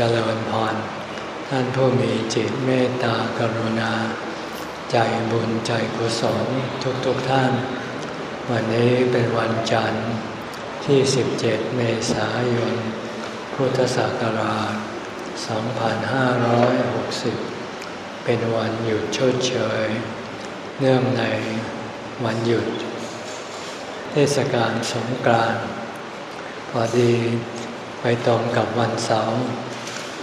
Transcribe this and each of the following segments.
เจริญพร ท่านผู้มีจิตเมตตากรุณา ใจบุญใจกุศลทุกๆทท่าน วันนี้เป็นวันจันทร์ที่ 17 เมษายน พุทธศักราช 2560 เป็นวันหยุดชดเชย เนื่องในวันหยุด เทศกาลสงกรานต์พอดีไปตรงกับวันเสาร์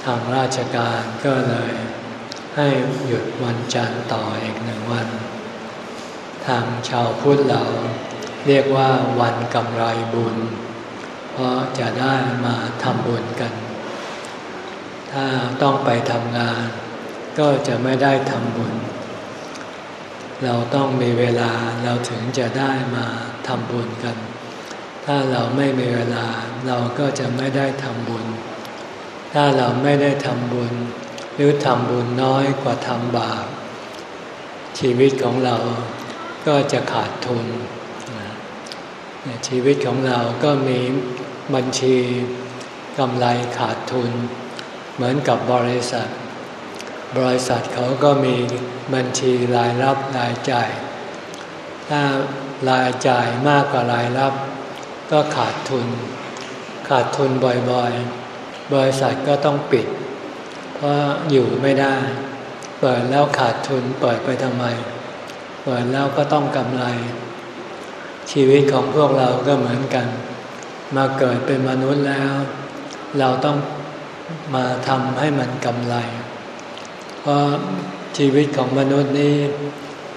ทางราชการก็เลยให้หยุดวันจันทร์ต่ออีกหนึ่งวัน ทางชาวพุทธเราเรียกว่าวันกำไรบุญ เพราะจะได้มาทำบุญกัน ถ้าต้องไปทำงาน ก็จะไม่ได้ทำบุญ เราต้องมีเวลาเราถึงจะได้มาทำบุญกัน ถ้าเราไม่มีเวลาเราก็จะไม่ได้ทำบุญ ถ้าเราไม่ได้ทำบุญ หรือทำบุญน้อยกว่าทำบาป ชีวิตของเราก็จะขาดทุน ชีวิตของเราก็มีบัญชีกำไรขาดทุน เหมือนกับบริษัท บริษัทเขาก็มีบัญชีรายรับรายจ่าย ถ้ารายจ่ายมากกว่ารายรับ ก็ขาดทุน ขาดทุนบ่อยๆ บริษัทก็ต้องปิด เพราะอยู่ไม่ได้ เปิดแล้วขาดทุนเปิดไปทำไม เปิดแล้วก็ต้องกำไร ชีวิตของพวกเราก็เหมือนกัน มาเกิดเป็นมนุษย์แล้ว เราต้องมาทำให้มันกำไร เพราะชีวิตของมนุษย์นี้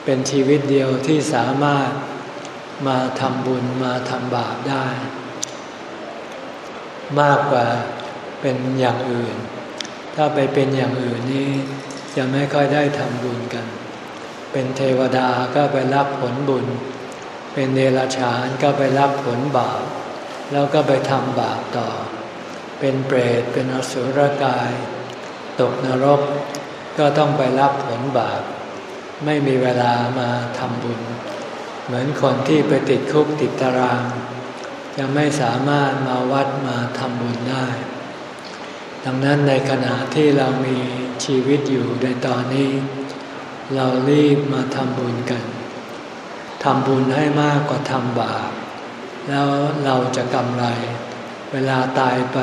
เป็นชีวิตเดียวที่สามารถมาทำบุญมาทำบาปได้ มากกว่า เป็นอย่างอื่น ถ้าไปเป็นอย่างอื่นนี่จะไม่ค่อยได้ทำบุญกัน เป็นเทวดาก็ไปรับผลบุญ เป็นเนรชานก็ไปรับผลบาป แล้วก็ไปทำบาปต่อ เป็นเปรต เป็นอสุรกาย ตกนรก ก็ต้องไปรับผลบาป ไม่มีเวลามาทำบุญ เหมือนคนที่ไปติดคุกติดตาราง จะไม่สามารถมาวัดมาทำบุญได้ ดังนั้นในขณะที่เรามีชีวิตอยู่ในตอนนี้ เรารีบมาทำบุญกันทำบุญให้มากกว่าทำบาปแล้วเราจะกำไร เวลาตายไป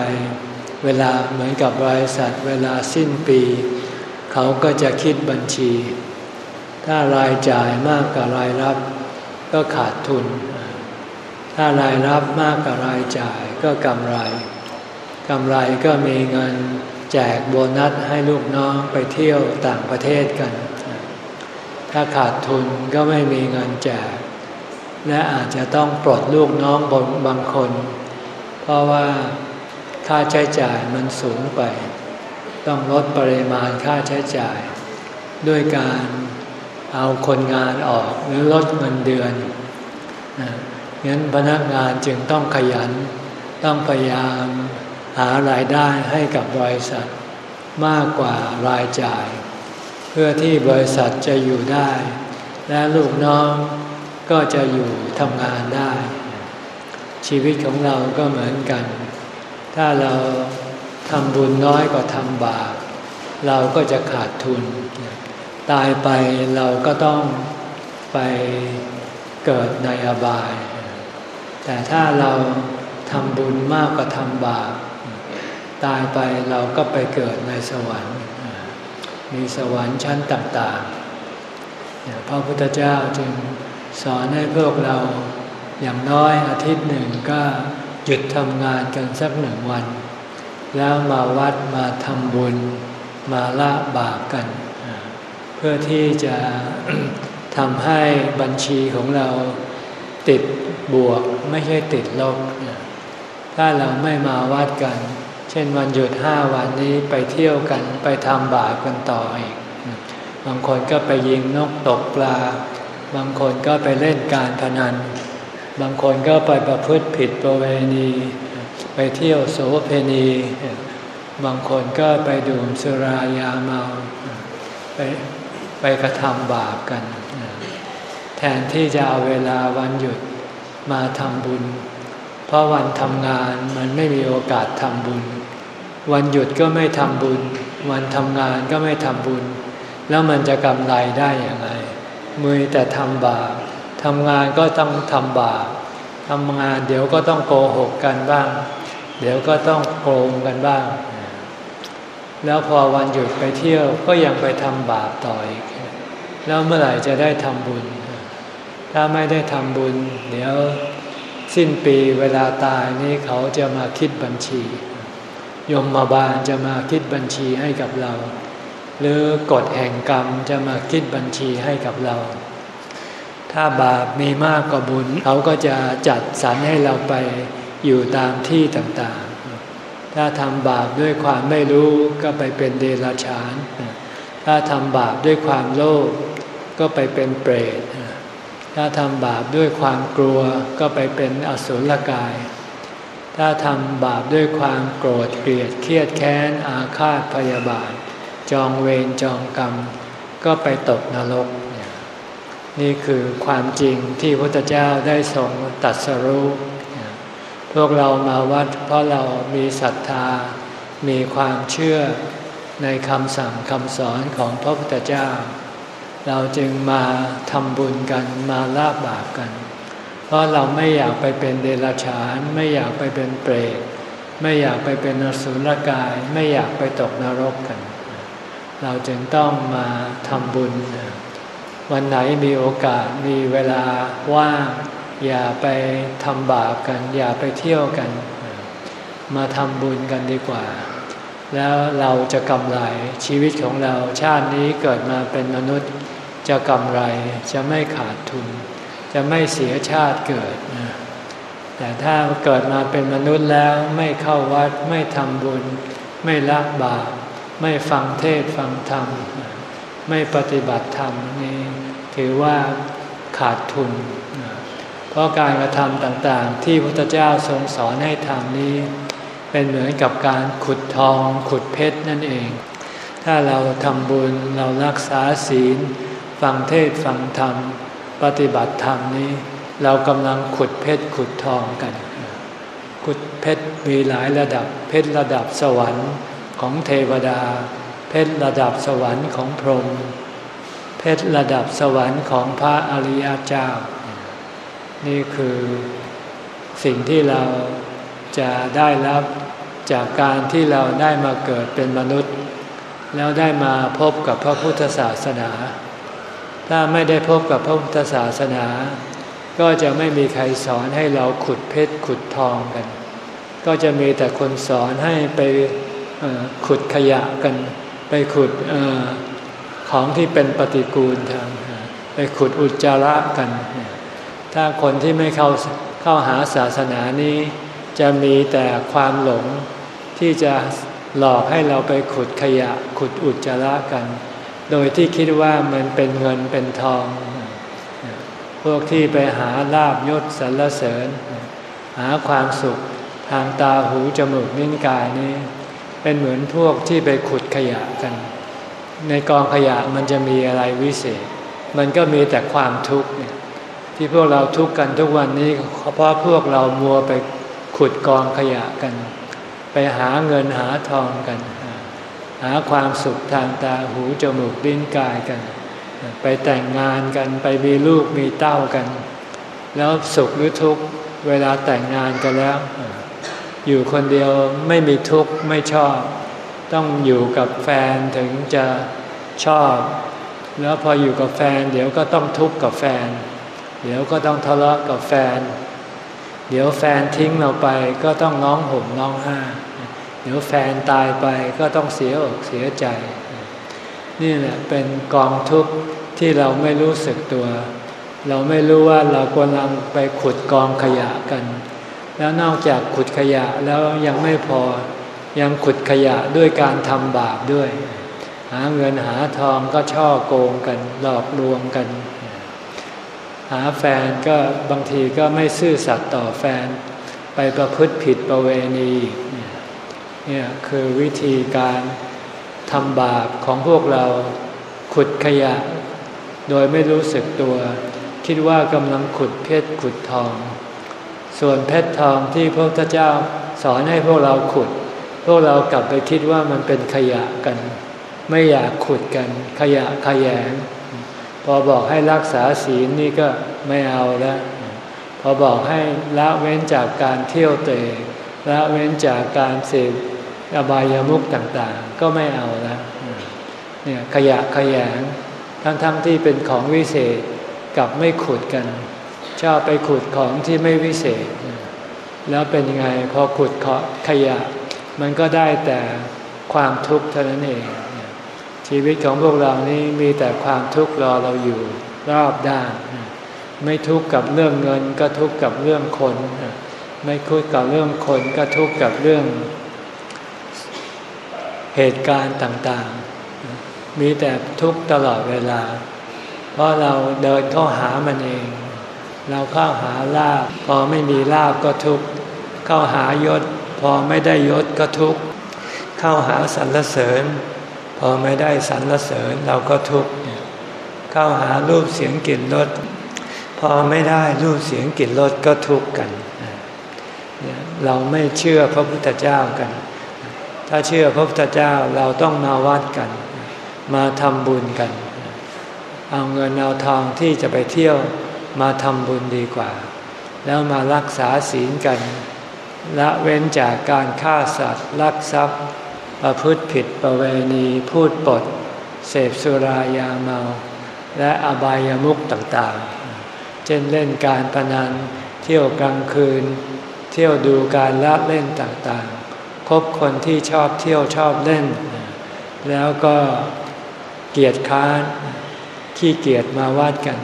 เวลาเหมือนกับบริษัท เวลาสิ้นปี เขาก็จะคิดบัญชี ถ้ารายจ่ายมากกว่ารายรับ ก็ขาดทุน ถ้ารายรับมากกว่ารายจ่ายก็กำไร กำไรก็มีเงินแจกโบนัสให้ลูกน้องไปเที่ยวต่างประเทศกัน ถ้าขาดทุนก็ไม่มีเงินแจก และอาจจะต้องปลดลูกน้องบางคน เพราะว่าค่าใช้จ่ายมันสูงไป ต้องลดปริมาณค่าใช้จ่าย ด้วยการเอาคนงานออกหรือลดเงินเดือนงั้นพนักงานจึงต้องขยันต้องพยายาม หารายได้ให้กับบริษัทมากกว่ารายจ่าย เพื่อที่บริษัทจะอยู่ได้ และลูกน้องก็จะอยู่ทำงานได้ ชีวิตของเราก็เหมือนกัน ถ้าเราทำบุญน้อยกว่าทำบาปเราก็จะขาดทุน ตายไปเราก็ต้องไปเกิดในอบาย แต่ถ้าเราทำบุญมากกว่าทำบาป ตายไปเราก็ไปเกิดในสวรรค์ มีสวรรค์ชั้นต่างๆพระพุทธเจ้าจึงสอนให้พวกเราอย่างน้อยอาทิตย์หนึ่งก็หยุดทำงานกันสักหนึ่งวัน แล้วมาวัดมาทำบุญมาละบาปกัน เพื่อที่จะทำให้บัญชีของเราติดบวกไม่ใช่ติดลบ ถ้าเราไม่มาวัดกัน ช่นวันหยุดห้าวันนี้ไปเที่ยวกันไปทำบาปกันต่ออีก บางคนก็ไปยิงนกตกปลา บางคนก็ไปเล่นการพนัน บางคนก็ไปประพฤติผิดประเวณี ไปเที่ยวโสเพณี บางคนก็ไปดื่มสุรายาเมา ไปไปกระทำบาปกัน แทนที่จะเอาเวลาวันหยุดมาทำบุญ เพราะวันทำงานมันไม่มีโอกาสทำบุญ วันหยุดก็ไม่ทำบุญ วันทำงานก็ไม่ทำบุญ แล้วมันจะกำไรได้อย่างไรมือแต่ทำบาปทำงานก็ต้องทำบาปทำงานเดี๋ยวก็ต้องโกหกกันบ้าง เดี๋ยวก็ต้องโกงกันบ้าง แล้วพอวันหยุดไปเที่ยวก็ยังไปทำบาปต่ออีก แล้วเมื่อไหร่จะได้ทำบุญ ถ้าไม่ได้ทำบุญ เดี๋ยวสิ้นปีเวลาตายนี่เขาจะมาคิดบัญชี ยมมาบาลจะมาคิดบัญชีให้กับเรา หรือกฎแห่งกรรมจะมาคิดบัญชีให้กับเรา ถ้าบาปมีมากกว่าบุญเขาก็จะจัดสรรให้เราไปอยู่ตามที่ต่างๆ ถ้าทำบาปด้วยความไม่รู้ก็ไปเป็นเดรัจฉาน ถ้าทำบาปด้วยความโลภก็ไปเป็นเปรต ถ้าทำบาปด้วยความกลัวก็ไปเป็นอสุรกาย ถ้าทำบาปด้วยความโกรธเกลียดเครียดแค้นอาฆาตพยาบาท จองเวรจองกรรม ก็ไปตกนรก นี่คือความจริงที่พระพุทธเจ้าได้ทรงตัดสรู้ พวกเรามาวัดเพราะเรามีศรัทธา มีความเชื่อในคำสั่งคำสอนของพระพุทธเจ้า เราจึงมาทำบุญกันมาลาบบาปกัน เพราะเราไม่อยากไปเป็นเดรัจฉาน ไม่อยากไปเป็นเปรตไม่อยากไปเป็นนสุลกาย ไม่อยากไปตกนรกกัน เราจึงต้องมาทำบุญ วันไหนมีโอกาสมีเวลาว่างอย่าไปทำบาปกัน อย่าไปเที่ยวกัน มาทำบุญกันดีกว่า แล้วเราจะกำไรชีวิตของเราชาตินี้เกิดมาเป็นมนุษย์จะกำไรจะไม่ขาดทุน จะไม่เสียชาติเกิด แต่ถ้าเกิดมาเป็นมนุษย์แล้วไม่เข้าวัดไม่ทำบุญ ไม่ละบาปไม่ฟังเทศฟังธรรม ไม่ปฏิบัติธรรมนี่ถือว่าขาดทุน เพราะการกระทำต่างๆ ที่พระพุทธเจ้าทรงสอนให้ทำนี้ เป็นเหมือนกับการขุดทองขุดเพชรนั่นเอง ถ้าเราทำบุญเรารักษาศีล ฟังเทศฟังธรรม ปฏิบัติธรรมนี้ เรากำลังขุดเพชรขุดทองกัน ขุดเพชรมีหลายระดับ เพชรระดับสวรรค์ของเทวดา เพชรระดับสวรรค์ของพรหมเพชรระดับสวรรค์ของพระอริยเจ้า นี่คือสิ่งที่เราจะได้รับจากการที่เราได้มาเกิดเป็นมนุษย์ แล้วได้มาพบกับพระพุทธศาสนา ถ้าไม่ได้พบกับพระพุทธศาสนา ก็จะไม่มีใครสอนให้เราขุดเพชรขุดทองกัน ก็จะมีแต่คนสอนให้ไปขุดขยะกัน ไปขุดอของที่เป็นปฏิกูลทางไปขุดอุจจาระกัน ถ้าคนที่ไม่เข้าเข้าหาศาสนานี้ จะมีแต่ความหลงที่จะหลอกให้เราไปขุดขยะ ขุดอุจจาระกัน โดยที่คิดว่ามันเป็นเงินเป็นทอง พวกที่ไปหาลาบยศสรรเสริญ หาความสุขทางตาหูจมูกนิ้นกายนี้ เป็นเหมือนพวกที่ไปขุดขยะกัน ในกองขยะมันจะมีอะไรวิเศษ มันก็มีแต่ความทุกข์เนี่ยที่พวกเราทุกข์กันทุกวันนี้เพราะพวกเรามัวไปขุดกองขยะกัน ไปหาเงินหาทองกันาความสุขทางตาหูจมูกลิ้นกายกัน ไปแต่งงานกันไปมีลูกมีเต้ากัน แล้วสุขหรือทุกข์เวลาแต่งงานกันแล้ว อยู่คนเดียวไม่มีทุกข์ไม่ชอบ ต้องอยู่กับแฟนถึงจะชอบ แล้วพออยู่กับแฟน เดี๋ยวก็ต้องทุกข์กับแฟน เดี๋ยวก็ต้องทะเลาะกับแฟน เดี๋ยวแฟนทิ้งเราไปก็ต้องร้องห่มร้องไห้ เดี๋ยวแฟนตายไปก็ต้องเสียอกเสียใจ นี่แหละเป็นกองทุกข์ที่เราไม่รู้สึกตัว เราไม่รู้ว่าเรากำลังไปขุดกองขยะกัน แล้วนอกจากขุดขยะแล้วยังไม่พอยังขุดขยะด้วยการทำบาปด้วย หาเงินหาทองก็ช่อโกงกันหลอกลวงกัน หาแฟนก็บางทีก็ไม่ซื่อสัตย์ต่อแฟน ไปประพฤติผิดประเวณี เนี่ยคือวิธีการทำบาปของพวกเราขุดขยะ โดยไม่รู้สึกตัว คิดว่ากำลังขุดเพชรขุดทอง ส่วนเพชรทองที่พระพุทธเจ้าสอนให้พวกเราขุด พวกเรากลับไปคิดว่ามันเป็นขยะกัน ไม่อยากขุดกันขยะขยง พอบอกให้รักษาศีลนี่ก็ไม่เอาแล้วพอบอกให้ละเว้นจากการเที่ยวเตะละเว้นจากการเสพ อบายามุขต่างๆ ก็ไม่เอาแล้วเนี่ยขยะขยงทั้งๆทที่เป็นของวิเศษกับไม่ขุดกัน ชอบไปขุดของที่ไม่วิเศษ แล้วเป็นยังไงพอขุดขยะ มันก็ได้แต่ความทุกข์เท่านั้นเอง ชีวิตของพวกเรานี้มีแต่ความทุกข์รอเราอยู่รอบด้าน ไม่ทุกข์กับเรื่องเงินก็ทุกข์กับเรื่องคน ไม่ทุกข์กับเรื่องคนก็ทุกข์กับเรื่อง เหตุการณ์ต่างๆ มีแต่ทุกข์ตลอดเวลา เพราะเราเดินเข้าหามันเอง เราเข้าหาลาบพอไม่มีลาบก็ทุกข์เข้าหายศ พอไม่ได้ยศก็ทุกข์เข้าหาสรรเสริญ พอไม่ได้สรรเสริญเราก็ทุกข์เข้าหารูปเสียงกลิ่นรสพอไม่ได้รูปเสียงกลิ่นรสก็ทุกข์กัน เราไม่เชื่อพระพุทธเจ้ากัน ถ้าเชื่อพระพุทธเจ้าเราต้องมาวัดกัน มาทำบุญกัน เอาเงินเอาทองที่จะไปเที่ยวมาทำบุญดีกว่า แล้วมารักษาศีลกัน ละเว้นจากการฆ่าสัตว์ ลักทรัพย์ ประพฤติผิดประเวณีพูดปด เสพสุรายาเมา และอบายามุขต่างๆ เช่นเล่นการพนันเที่ยวกลางคืน เที่ยวดูการละเล่นต่างๆ คบคนที่ชอบเที่ยวชอบเล่น แล้วก็เกียรติค้านขี้เกียจมาวัดกัน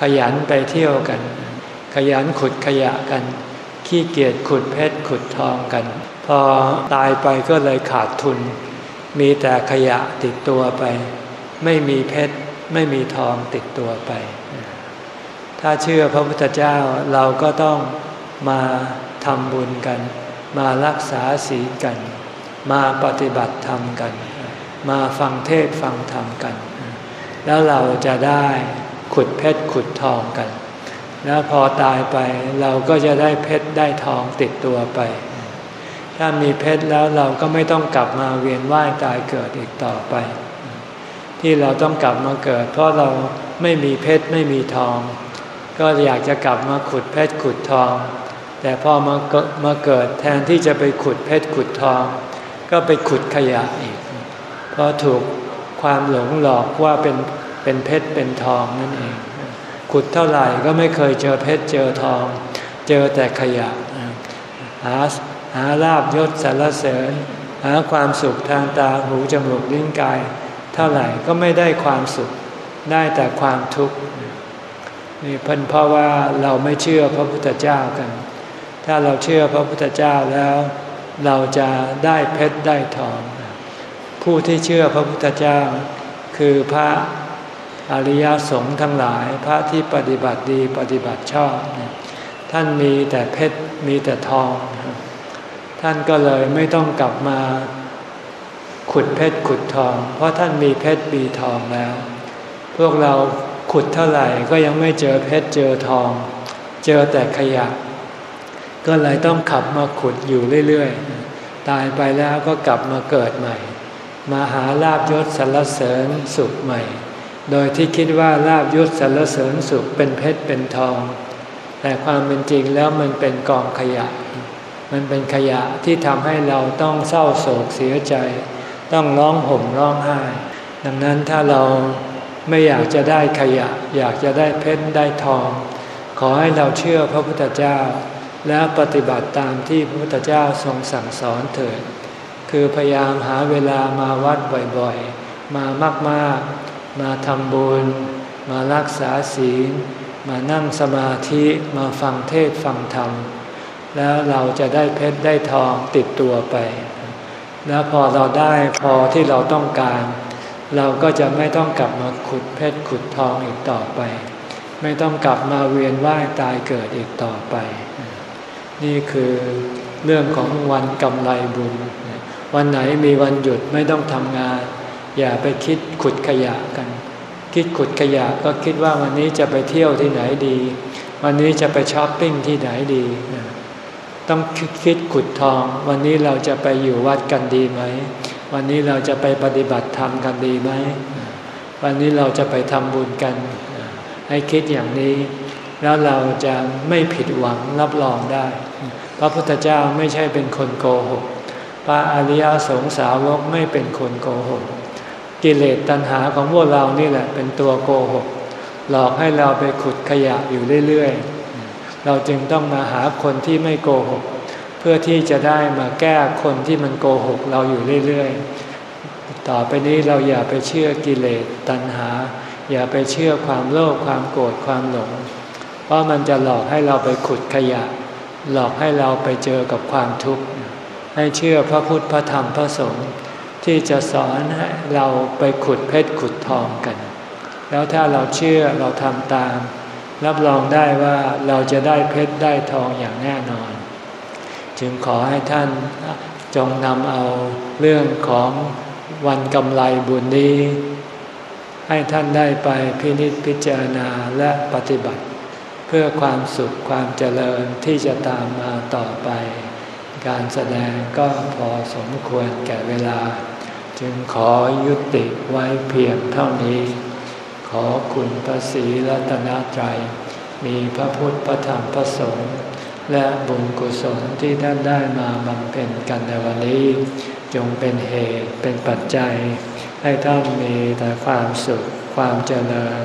ขยันไปเที่ยวกัน ขยันขุดขยะกัน ขี้เกียจขุดเพชรขุดทองกัน พอตายไปก็เลยขาดทุน มีแต่ขยะติดตัวไป ไม่มีเพชรไม่มีทองติดตัวไป ถ้าเชื่อพระพุทธเจ้าเราก็ต้องมาทำบุญกัน มารักษาศีลกัน มาปฏิบัติธรรมกัน มาฟังเทศฟังธรรมกัน แล้วเราจะได้ขุดเพชรขุดทองกัน แล้วพอตายไปเราก็จะได้เพชรได้ทองติดตัวไป ถ้ามีเพชรแล้วเราก็ไม่ต้องกลับมาเวียนว่ายตายเกิดอีกต่อไป ที่เราต้องกลับมาเกิด เพราะเราไม่มีเพชรไม่มีทอง ก็อยากจะกลับมาขุดเพชรขุดทอง แต่พอมามาเกิดแทนที่จะไปขุดเพชรขุดทอง ก็ไปขุดขยะอีก เพราะถูกความหลงหลอกว่าเป็นเป็นเพชรเป็นทองนั่นเอง ขุดเท่าไหร่ก็ไม่เคยเจอเพชรเจอทอง เจอแต่ขยะ หาหาลาบยศสารเสริญ หาความสุขทางตาหูจมูกลิ้นกาย เท่าไหร่ก็ไม่ได้ความสุขได้แต่ความทุกข์นี่เพิ่นเพราะว่าเราไม่เชื่อพระพุทธเจ้ากัน ถ้าเราเชื่อพระพุทธเจ้าแล้ว เราจะได้เพชรได้ทอง ผู้ที่เชื่อพระพุทธเจ้า คือพระอริยสงฆ์ทั้งหลายพระที่ปฏิบัติดีปฏิบัติชอบ ท่านมีแต่เพชรมีแต่ทอง ท่านก็เลยไม่ต้องกลับมาขุดเพชรขุดทอง เพราะท่านมีเพชรมีทองแล้ว พวกเราขุดเท่าไหร่ก็ยังไม่เจอเพชรเจอทอง เจอแต่ขยะ ก็เลยต้องขับมาขุดอยู่เรื่อยๆ ตายไปแล้วก็กลับมาเกิดใหม่ มาหาลาบยศสรรเสริญสุขใหม่ โดยที่คิดว่าลาบยศสรรเสริญสุขเป็นเพชรเป็นทอง แต่ความเป็นจริงแล้วมันเป็นกองขยะ มันเป็นขยะที่ทำให้เราต้องเศร้าโศกเสียใจ ต้องร้องห่มร้องไห้ ดังนั้นถ้าเราไม่อยากจะได้ขยะ อยากจะได้เพชรได้ทอง ขอให้เราเชื่อพระพุทธเจ้า แล้วปฏิบัติตามที่พระพุทธเจ้าทรงสั่งสอนเถิด คือพยายามหาเวลามาวัดบ่อยๆ มามากๆ มาทำบุญ มารักษาศีล มานั่งสมาธิมาฟังเทศฟังธรรม แล้วเราจะได้เพชรได้ทองติดตัวไป แล้วพอเราได้พอที่เราต้องการ เราก็จะไม่ต้องกลับมาขุดเพชรขุดทองอีกต่อไป ไม่ต้องกลับมาเวียนว่ายตายเกิดอีกต่อไป นี่คือเรื่องของวันกำไรบุญ วันไหนมีวันหยุดไม่ต้องทำงาน อย่าไปคิดขุดขยะกัน คิดขุดขยะก็คิดว่าวันนี้จะไปเที่ยวที่ไหนดี วันนี้จะไปช้อปปิ้งที่ไหนดี ต้องคิดขุดทอง วันนี้เราจะไปอยู่วัดกันดีไหม วันนี้เราจะไปปฏิบัติธรรมกันดีไหม วันนี้เราจะไปทำบุญกัน ให้คิดอย่างนี้ แล้วเราจะไม่ผิดหวังรับรองได้ พระพุทธเจ้าไม่ใช่เป็นคนโกหก พระอริยสงสาวกไม่เป็นคนโกหก กิเลสตัณหาของพวกเรานี่แหละเป็นตัวโกหก หลอกให้เราไปขุดขยะอยู่เรื่อยๆ เราจึงต้องมาหาคนที่ไม่โกหก เพื่อที่จะได้มาแก้คนที่มันโกหกเราอยู่เรื่อยๆ ต่อไปนี้เราอย่าไปเชื่อกิเลสตัณหา อย่าไปเชื่อความโลภความโกรธความหลง เพราะมันจะหลอกให้เราไปขุดขยะ หลอกให้เราไปเจอกับความทุกข์ ให้เชื่อพระพุทธพระธรรมพระสงฆ์ที่จะสอนให้เราไปขุดเพชรขุดทองกัน แล้วถ้าเราเชื่อเราทำตาม รับรองได้ว่าเราจะได้เพชรได้ทองอย่างแน่นอน จึงขอให้ท่านจงนำเอาเรื่องของวันกำไรบุญนี้ ให้ท่านได้ไปพินิจพิจารณาและปฏิบัติ เพื่อความสุขความเจริญที่จะตามมาต่อไป การแสดงก็พอสมควรแก่เวลา จึงขอยุติไว้เพียงเท่านี้ ขอคุณพระศรีรัตนตรัยมีพระพุทธพระธรรมพระสงฆ์และบุญกุศลที่ท่านได้มาบำเพ็ญกันในวันนี้ จงเป็นเหตุเป็นปัจจัย ให้ท่านมีแต่ความสุขความเจริญ